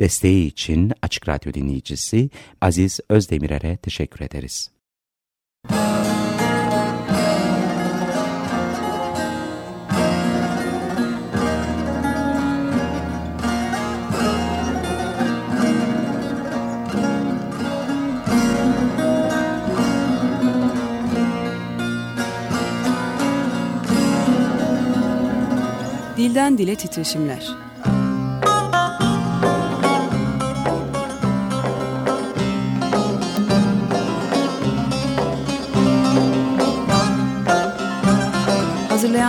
Desteği için Açık Radyo dinleyicisi Aziz Özdemirer'e teşekkür ederiz. Dilden Dile Titreşimler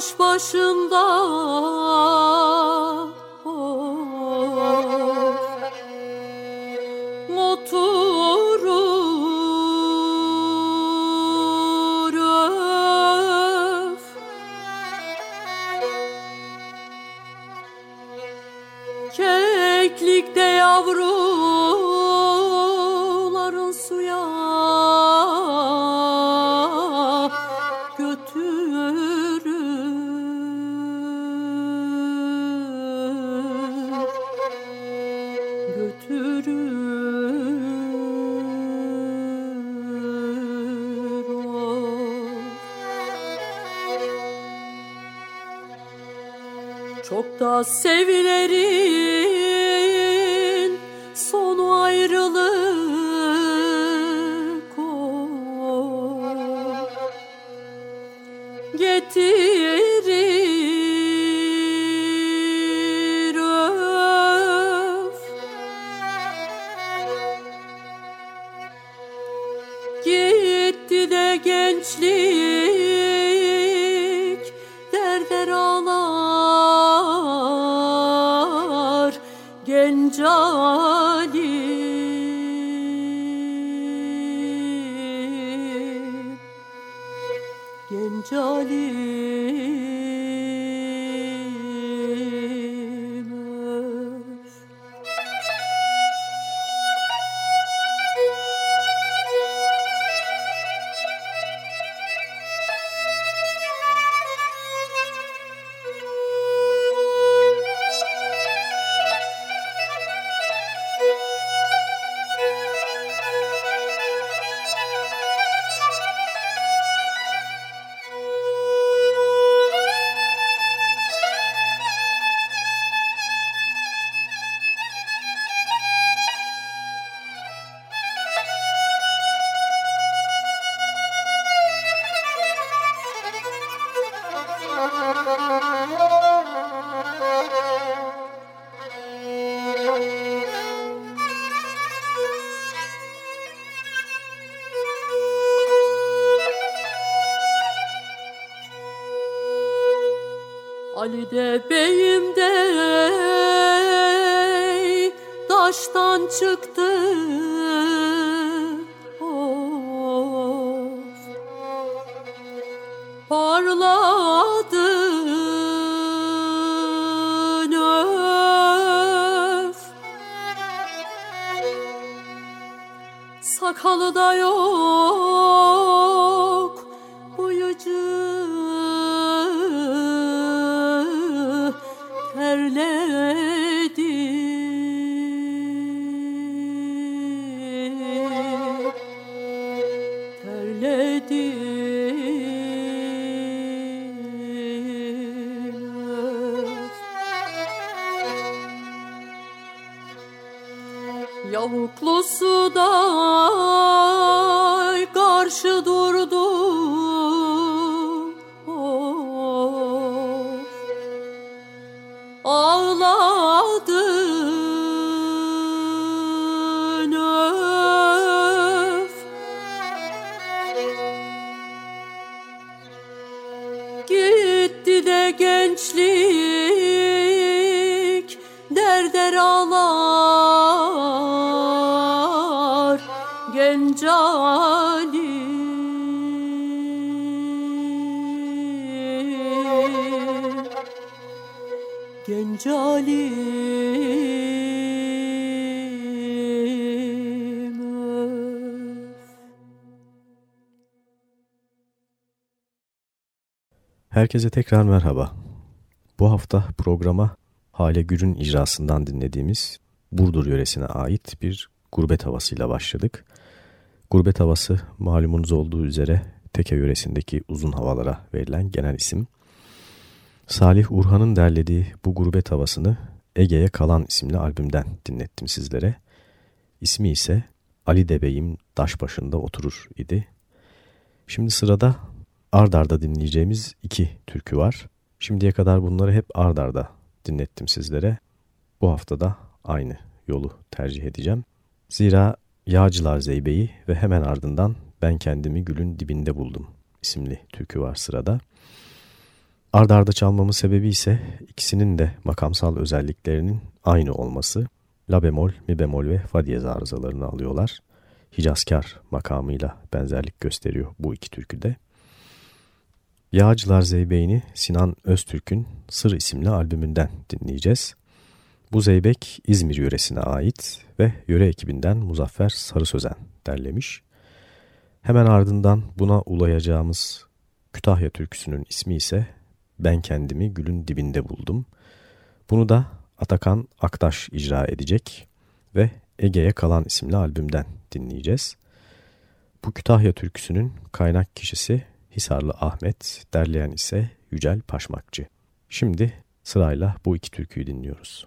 Taş başında Çok Ali de beyim de taştan çıktı Guru Herkese tekrar merhaba. Bu hafta programa Hale Gür'ün icrasından dinlediğimiz Burdur yöresine ait bir gurbet havasıyla başladık. Gurbet havası malumunuz olduğu üzere Teke yöresindeki uzun havalara verilen genel isim. Salih Urhan'ın derlediği bu gurbet havasını Ege'ye Kalan isimli albümden dinlettim sizlere. İsmi ise Ali Debeyim Daş Başında Oturur idi. Şimdi sırada ard arda dinleyeceğimiz iki türkü var. Şimdiye kadar bunları hep ard arda dinlettim sizlere. Bu hafta da aynı yolu tercih edeceğim. Zira Yağcılar Zeybe'yi ve hemen ardından Ben Kendimi Gülün Dibinde Buldum isimli türkü var sırada. Ard arda çalmamın sebebi ise ikisinin de makamsal özelliklerinin aynı olması. La bemol, mi bemol ve fa diyez arızalarını alıyorlar. Hicazkar makamıyla benzerlik gösteriyor bu iki türküde. Yağcılar Zeybeğini Sinan Öztürk'ün Sır isimli albümünden dinleyeceğiz. Bu zeybek İzmir yöresine ait ve yöre ekibinden Muzaffer Sarı Sözen derlemiş. Hemen ardından buna ulayacağımız Kütahya türküsünün ismi ise Ben Kendimi Gülün Dibinde Buldum. Bunu da Atakan Aktaş icra edecek ve Ege'ye Kalan isimli albümden dinleyeceğiz. Bu Kütahya türküsünün kaynak kişisi Hisarlı Ahmet, derleyen ise Yücel Paşmakçı. Şimdi sırayla bu iki türküyü dinliyoruz.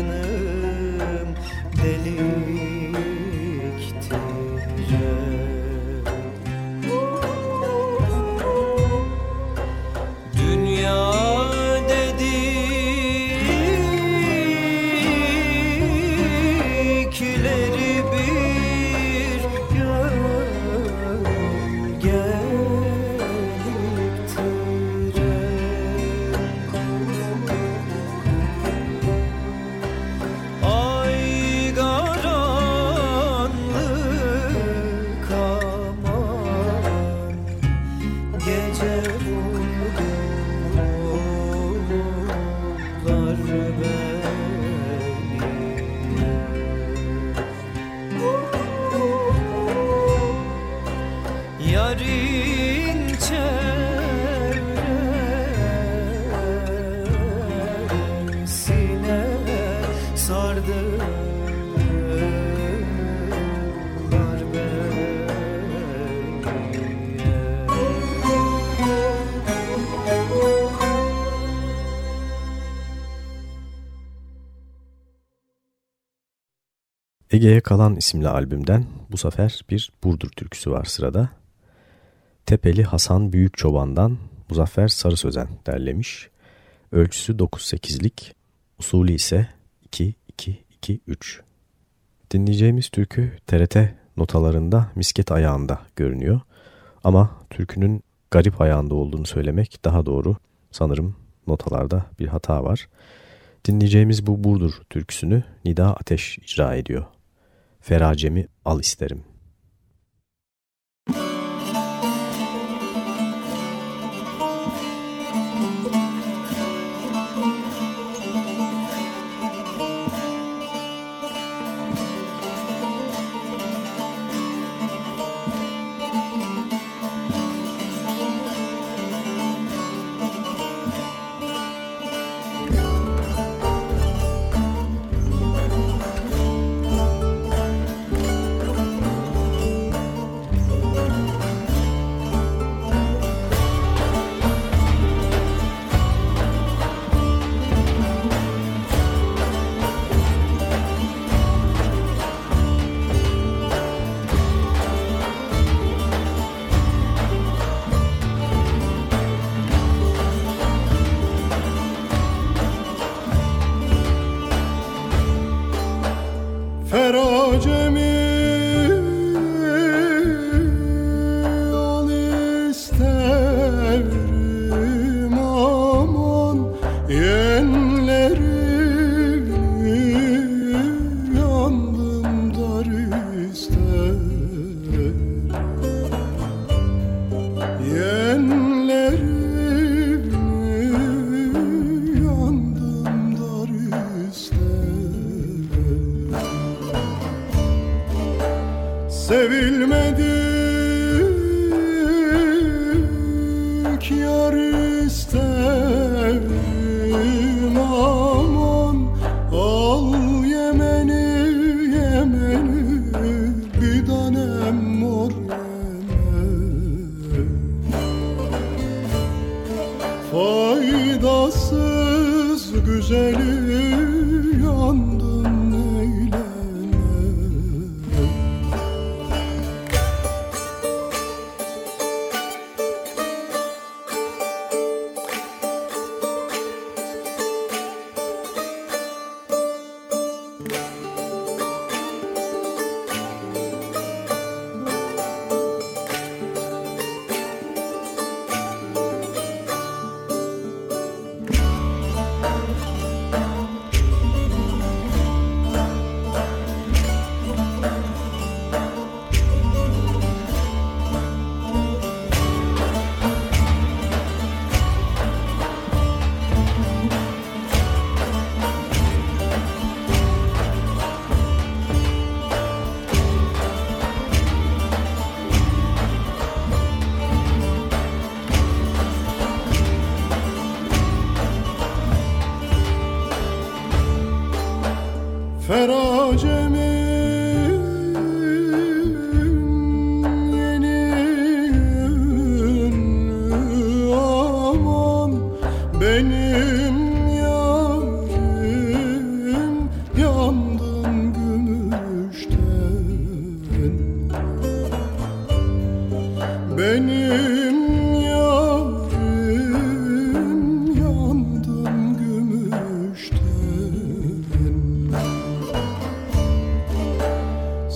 tadını Ege'ye Kalan isimli albümden bu sefer bir Burdur türküsü var sırada. Tepeli Hasan Büyük Çoban'dan Muzaffer Sarı Sözen derlemiş. Ölçüsü 9-8'lik, usulü ise 2-2-2-3. Dinleyeceğimiz türkü TRT notalarında misket ayağında görünüyor. Ama türkünün garip ayağında olduğunu söylemek daha doğru. Sanırım notalarda bir hata var. Dinleyeceğimiz bu Burdur türküsünü Nida Ateş icra ediyor feracemi al isterim.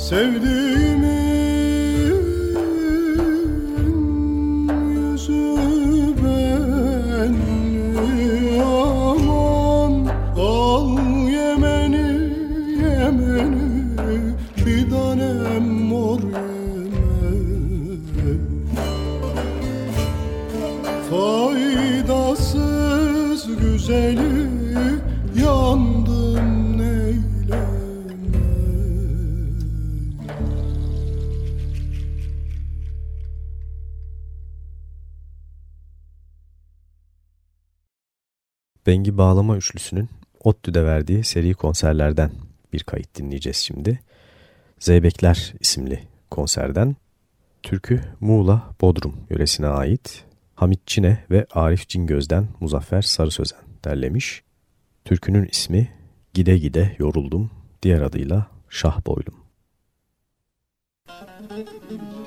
sevdiğim Bağlama Üçlüsü'nün ODTÜ'de verdiği seri konserlerden bir kayıt dinleyeceğiz şimdi. Zeybekler isimli konserden. Türkü Muğla Bodrum yöresine ait Hamit Çine ve Arif Cingöz'den Muzaffer Sarı Sözen derlemiş. Türkünün ismi Gide Gide Yoruldum, diğer adıyla Şah Boylum. Müzik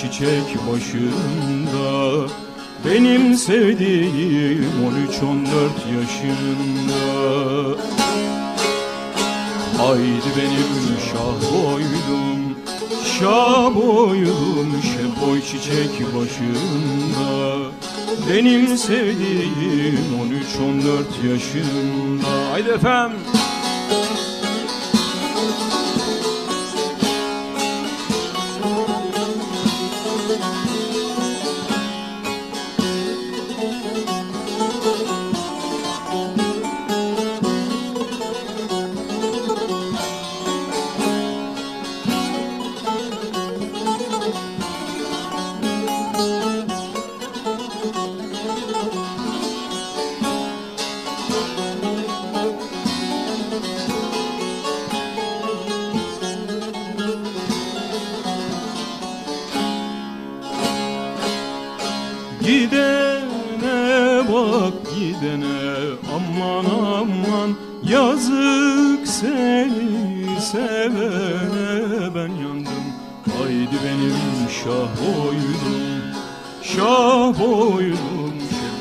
çiçek başında. Benim sevdiğim 13-14 yaşında. Haydi benim şah boydum Şah boydum şeboy çiçek başında. Benim sevdiğim 13-14 yaşında. Haydi efendim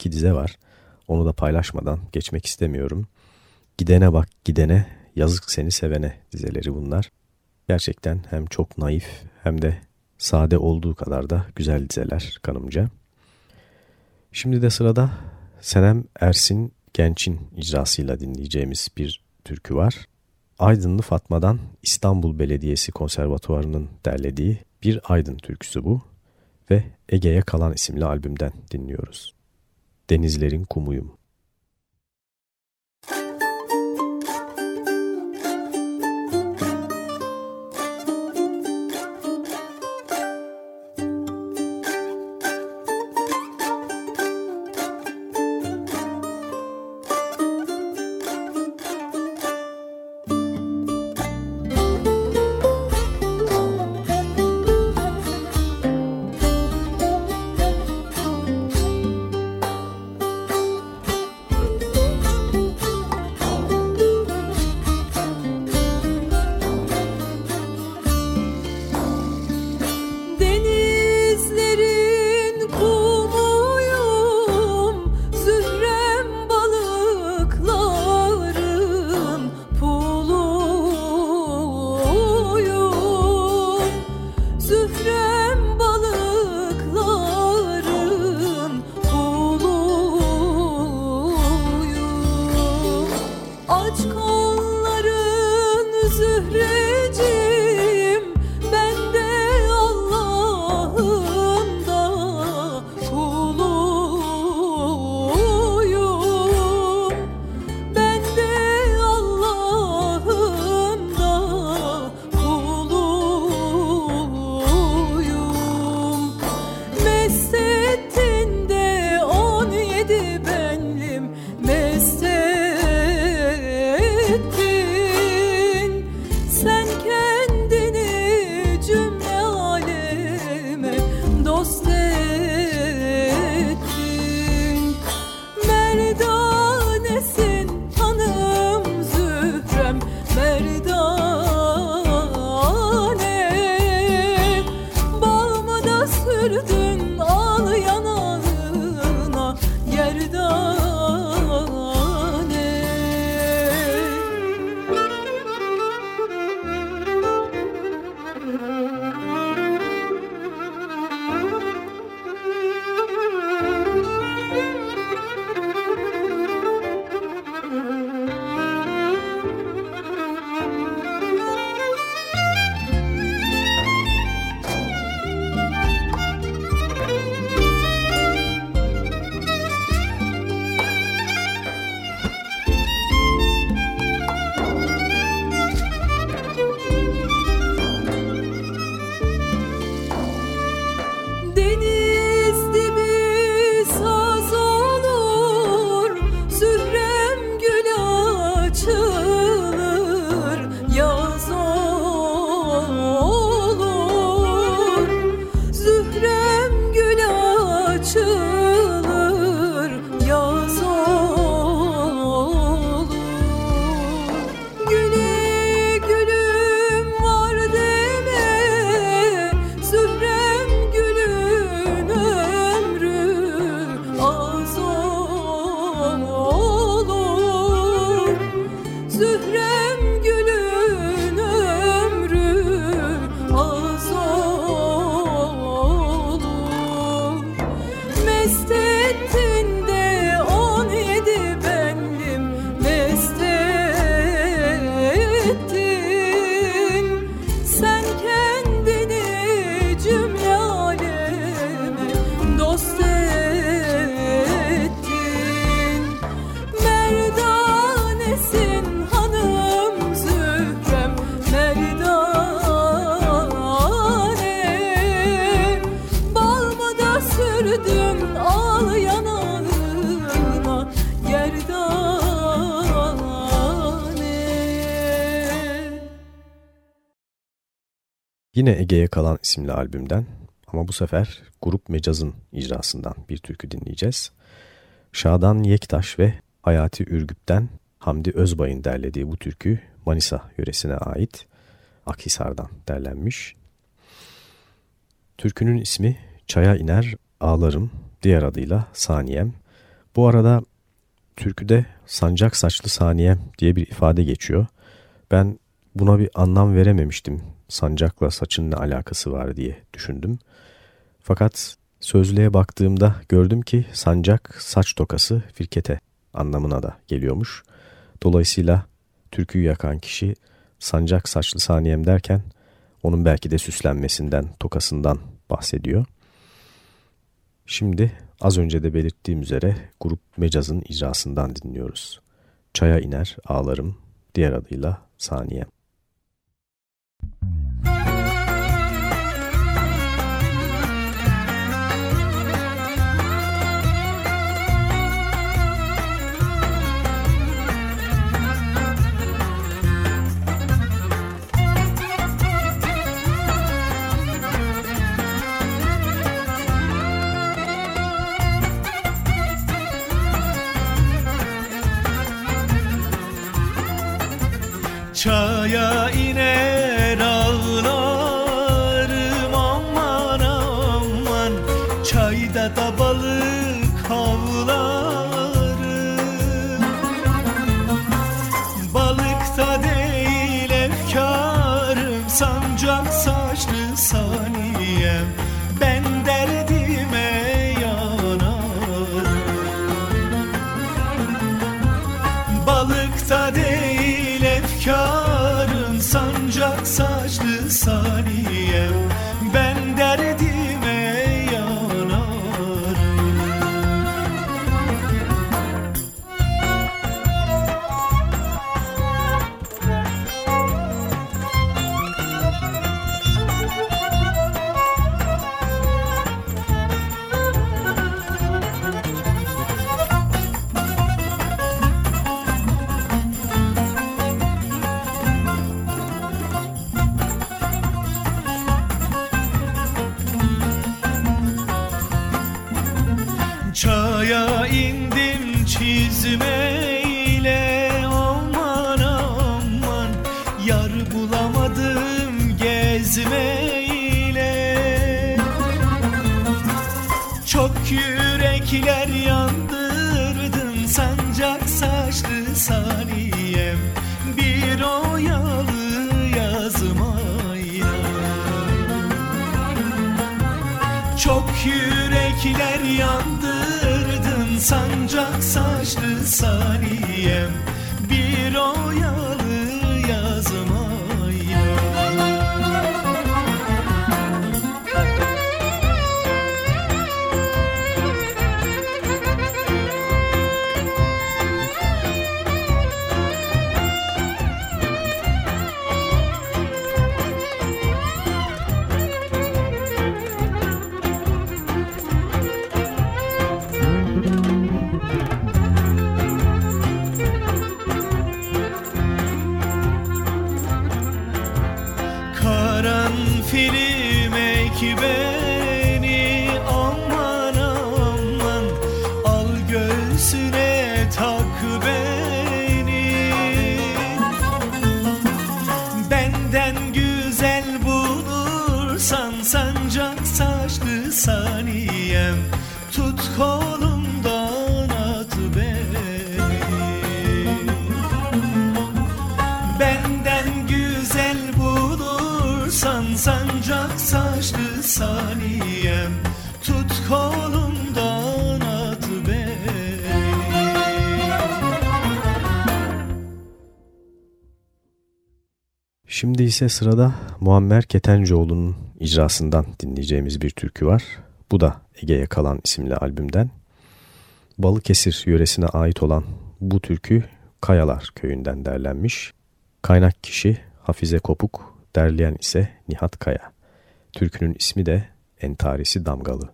iki dize var. Onu da paylaşmadan geçmek istemiyorum. Gidene bak gidene, yazık seni sevene dizeleri bunlar. Gerçekten hem çok naif hem de sade olduğu kadar da güzel dizeler kanımca. Şimdi de sırada Senem Ersin Genç'in icrasıyla dinleyeceğimiz bir türkü var. Aydınlı Fatma'dan İstanbul Belediyesi Konservatuvarı'nın derlediği bir Aydın türküsü bu ve Ege'ye Kalan isimli albümden dinliyoruz. Denizlerin Kumuyum. Yine Ege'ye kalan isimli albümden ama bu sefer Grup Mecaz'ın icrasından bir türkü dinleyeceğiz. Şadan Yektaş ve Hayati Ürgüp'ten Hamdi Özbay'ın derlediği bu türkü Manisa yöresine ait Akhisar'dan derlenmiş. Türkünün ismi Çaya iner ağlarım diğer adıyla Saniyem. Bu arada türküde sancak saçlı saniyem diye bir ifade geçiyor. Ben buna bir anlam verememiştim sancakla saçın ne alakası var diye düşündüm. Fakat sözlüğe baktığımda gördüm ki sancak saç tokası firkete anlamına da geliyormuş. Dolayısıyla türküyü yakan kişi sancak saçlı saniyem derken onun belki de süslenmesinden, tokasından bahsediyor. Şimdi az önce de belirttiğim üzere grup Mecaz'ın icrasından dinliyoruz. Çaya iner ağlarım diğer adıyla saniyem. Ben derdime ise sırada Muammer Ketencoğlu'nun icrasından dinleyeceğimiz bir türkü var. Bu da Ege'ye kalan isimli albümden. Balıkesir yöresine ait olan bu türkü Kayalar köyünden derlenmiş. Kaynak kişi Hafize Kopuk, derleyen ise Nihat Kaya. Türkünün ismi de Entarisi Damgalı.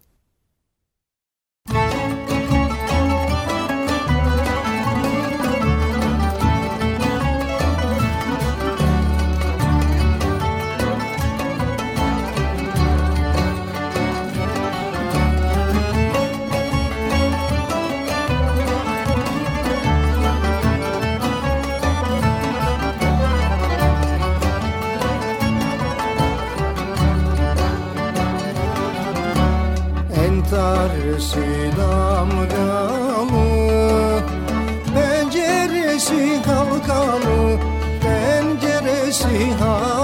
Entarisi damgalı Penceresi halkalı Penceresi halkalı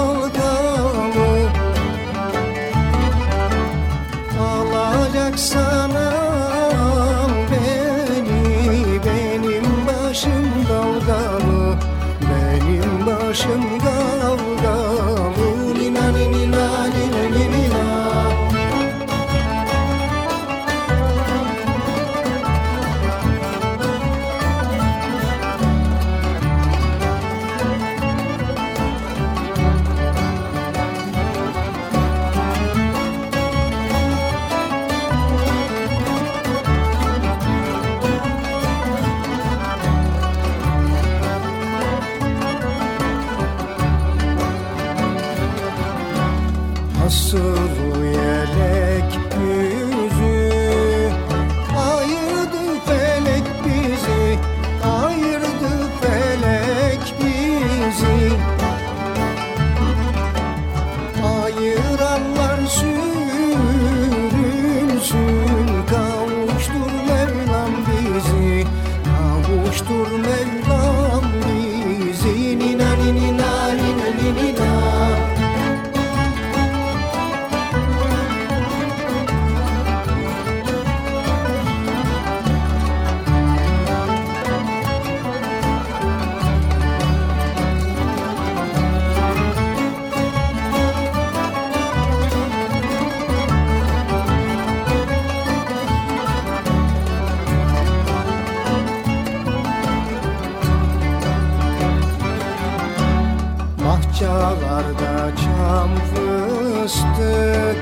çam fıstık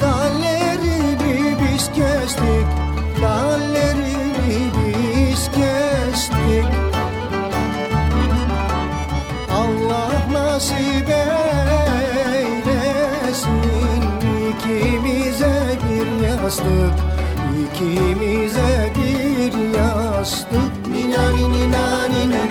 Dallerini biz kestik. Dallerini biz kestik. Allah nasip eylesin. İkimize bir yastık. İkimize bir bastık Nina nina nina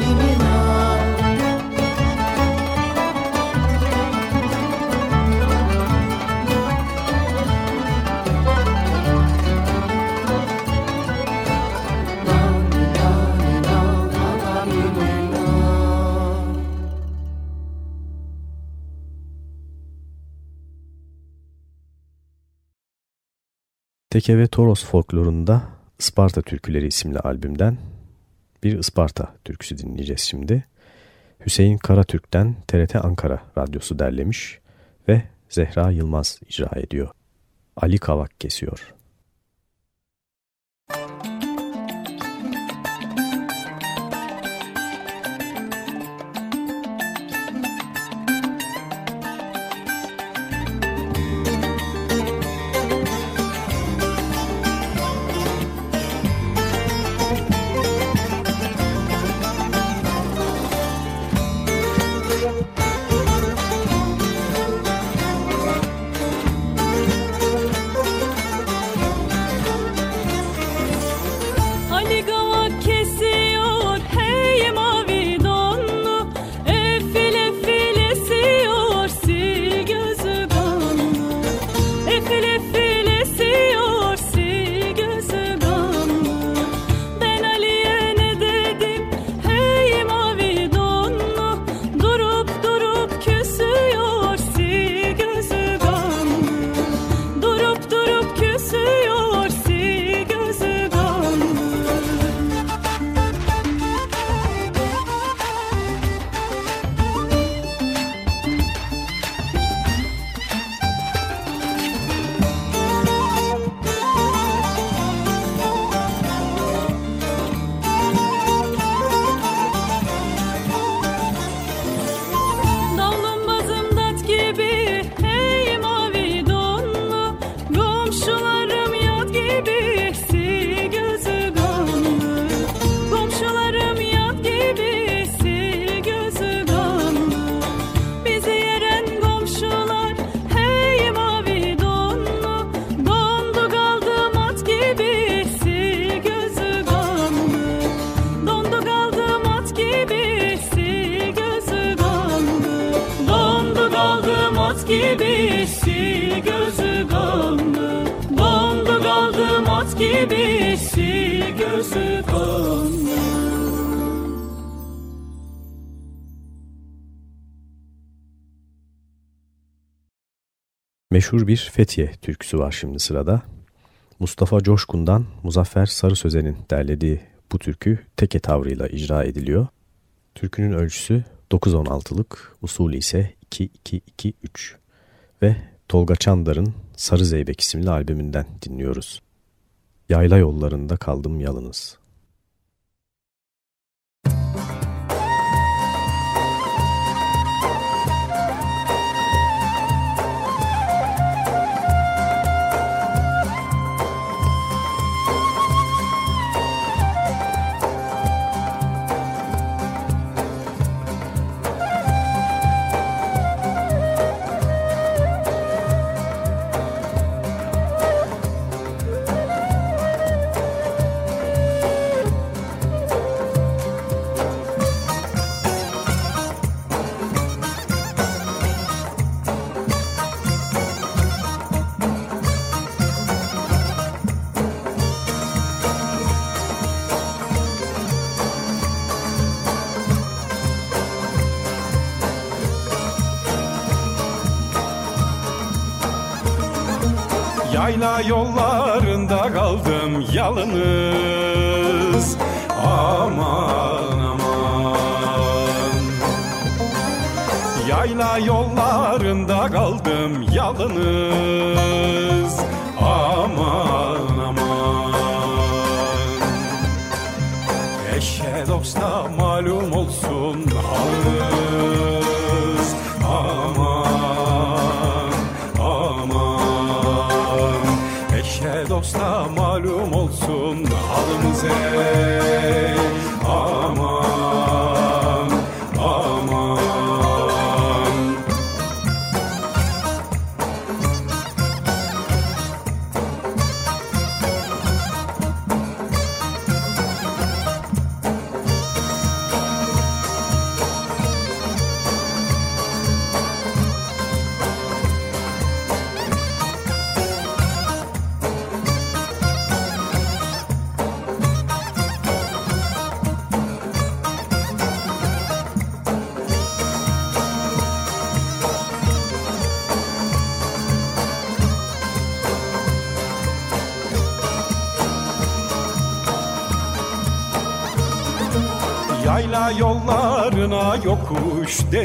Teke ve Toros folklorunda Isparta Türküleri isimli albümden bir Isparta türküsü dinleyeceğiz şimdi. Hüseyin Karatürk'ten TRT Ankara Radyosu derlemiş ve Zehra Yılmaz icra ediyor. Ali Kavak kesiyor. Meşhur bir Fethiye türküsü var şimdi sırada. Mustafa Coşkun'dan Muzaffer Sarı Sözen'in derlediği bu türkü teke tavrıyla icra ediliyor. Türkünün ölçüsü 9-16'lık, usulü ise 2-2-2-3 ve Tolga Çandar'ın Sarı Zeybek isimli albümünden dinliyoruz. Yayla yollarında kaldım yalınız. Yollarında kaldım yalnız. Aman aman. Yayla yollarında kaldım yalnız. Aman Yeah.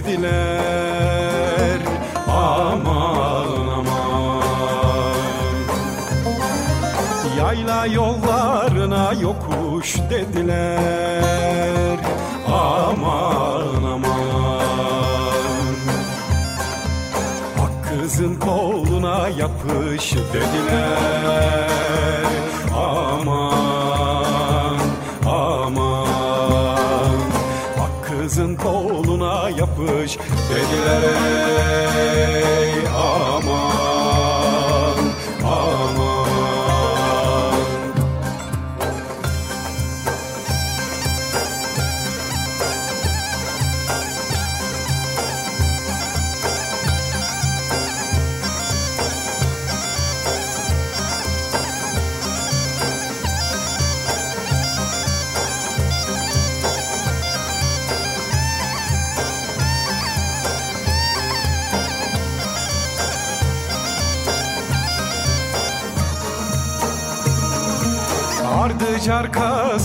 Dediler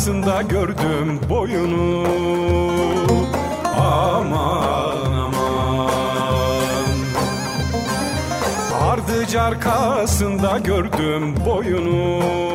arkasında gördüm boyunu. Aman aman. Ardıç arkasında gördüm boyunu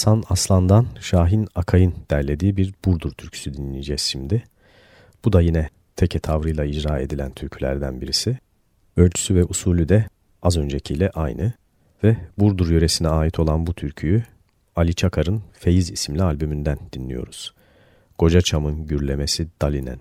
Hasan Aslan'dan Şahin Akay'ın derlediği bir Burdur türküsü dinleyeceğiz şimdi. Bu da yine teke tavrıyla icra edilen türkülerden birisi. Ölçüsü ve usulü de az öncekiyle aynı ve Burdur yöresine ait olan bu türküyü Ali Çakar'ın Feyiz isimli albümünden dinliyoruz. Koca Çam'ın gürlemesi Dalinen.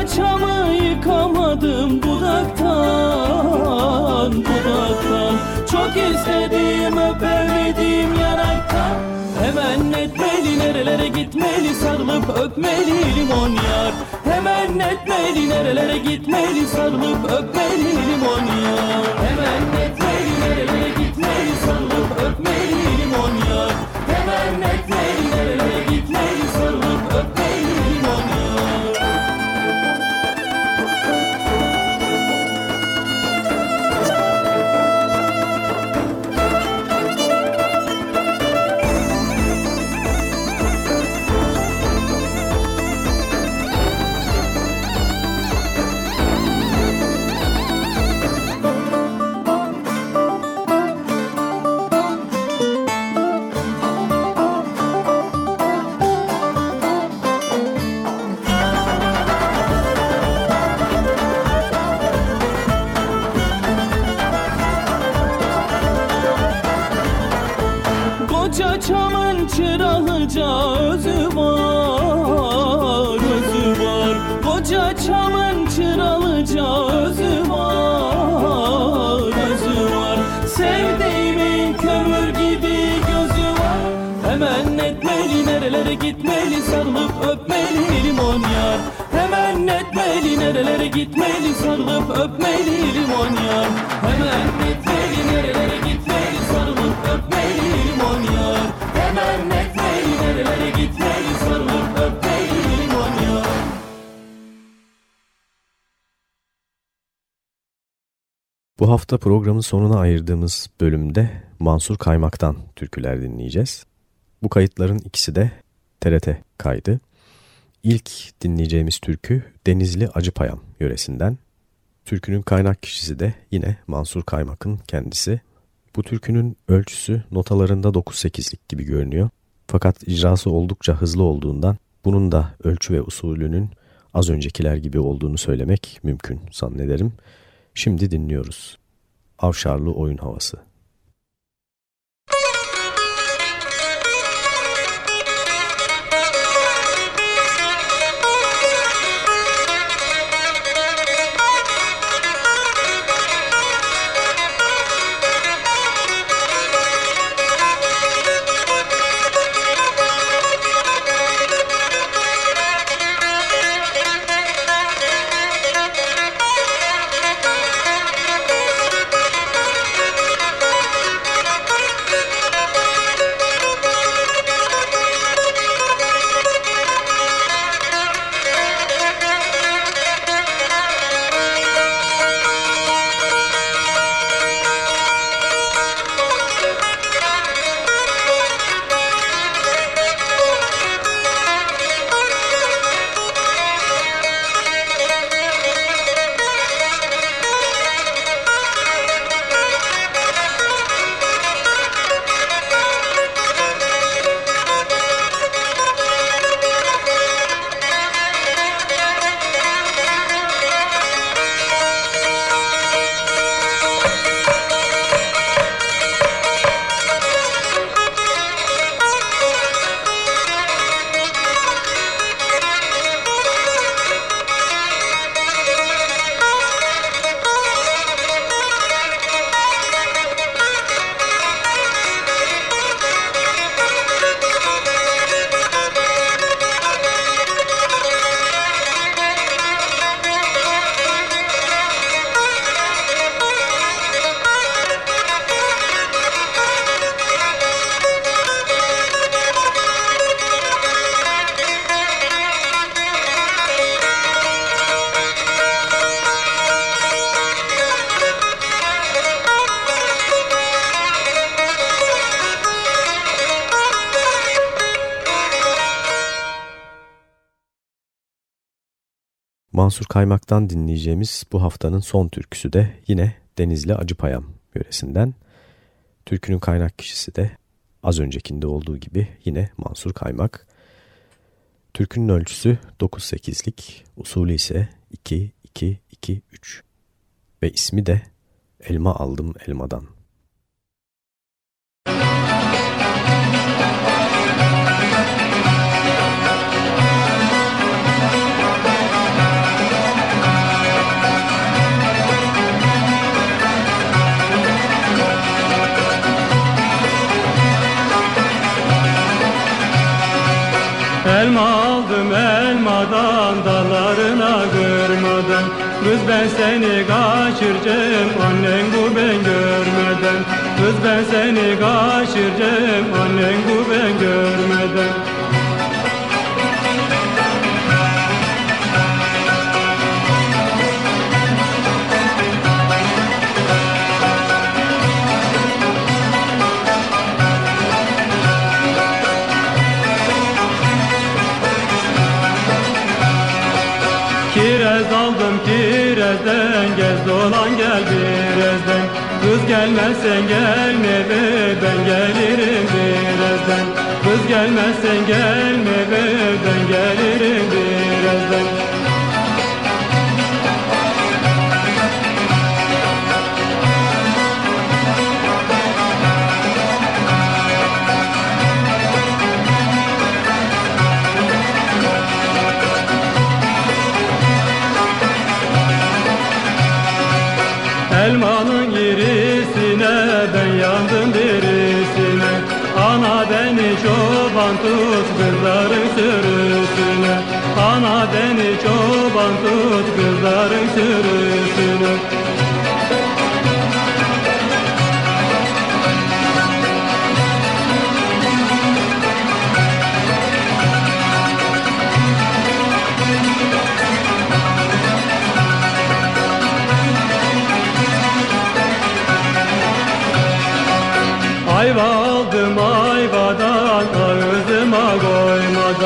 Paçamı yıkamadım budaktan Budaktan Çok istediğim öpemediğim yanaktan. Hemen etmeli nerelere gitmeli Sarılıp öpmeli limon yar. Hemen etmeli nerelere gitmeli Sarılıp öpmeli limon yar. Hemen etmeli nerelere gitmeli Sarılıp öpmeli limon yar. Nerelere gitmeli sarılıp öpmeli limon yar? Hemen etmeli nerelere gitmeli sarılıp öpmeli limon yar? Hemen etmeli nerelere gitmeli sarılıp öpmeli limon yar? Hemen etmeli nerelere gitmeli sarılıp öpmeli limon yar? Bu hafta programın sonuna ayırdığımız bölümde Mansur Kaymak'tan türküler dinleyeceğiz. Bu kayıtların ikisi de TRT kaydı. İlk dinleyeceğimiz türkü Denizli Acıpayam yöresinden. Türkünün kaynak kişisi de yine Mansur Kaymak'ın kendisi. Bu türkünün ölçüsü notalarında 9-8'lik gibi görünüyor. Fakat icrası oldukça hızlı olduğundan bunun da ölçü ve usulünün az öncekiler gibi olduğunu söylemek mümkün zannederim. Şimdi dinliyoruz. Avşarlı oyun havası. Mansur Kaymak'tan dinleyeceğimiz bu haftanın son türküsü de yine Denizli Acıpayam yöresinden. Türkünün kaynak kişisi de az öncekinde olduğu gibi yine Mansur Kaymak. Türkünün ölçüsü 9-8'lik, usulü ise 2-2-2-3 ve ismi de Elma Aldım Elmadan. Ben seni kaçıracağım. Annen bu ben görmeden. Kız ben seni kaçıracağım. Annen bu ben görmeden gelmezsen gelme be Ben gelirim birazdan? Kız gelmezsen gelme be Ben gelirim birazdan kızların sürüsüne. Ana beni çoban tut kızların sürüsüne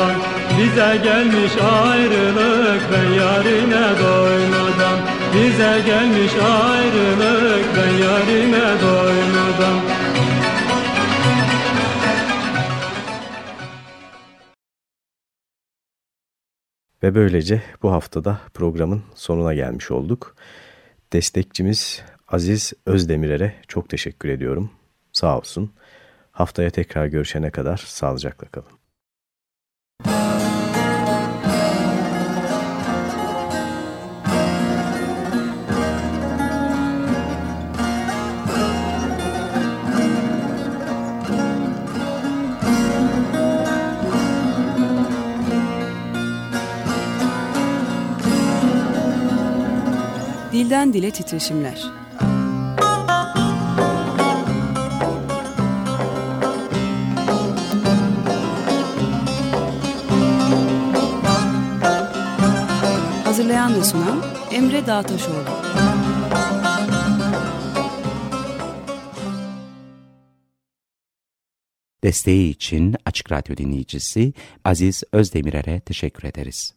koymadan Bize gelmiş ayrılık ben yarine doymadan Bize gelmiş ayrılık ben yarine doymadan Ve böylece bu haftada programın sonuna gelmiş olduk. Destekçimiz Aziz Özdemirer'e çok teşekkür ediyorum. Sağ olsun. Haftaya tekrar görüşene kadar sağlıcakla kalın. Dilden Dile Titreşimler Hazırlayan ve sunan Emre Dağtaşoğlu. Desteği için Açık Radyo dinleyicisi Aziz Özdemirer'e teşekkür ederiz.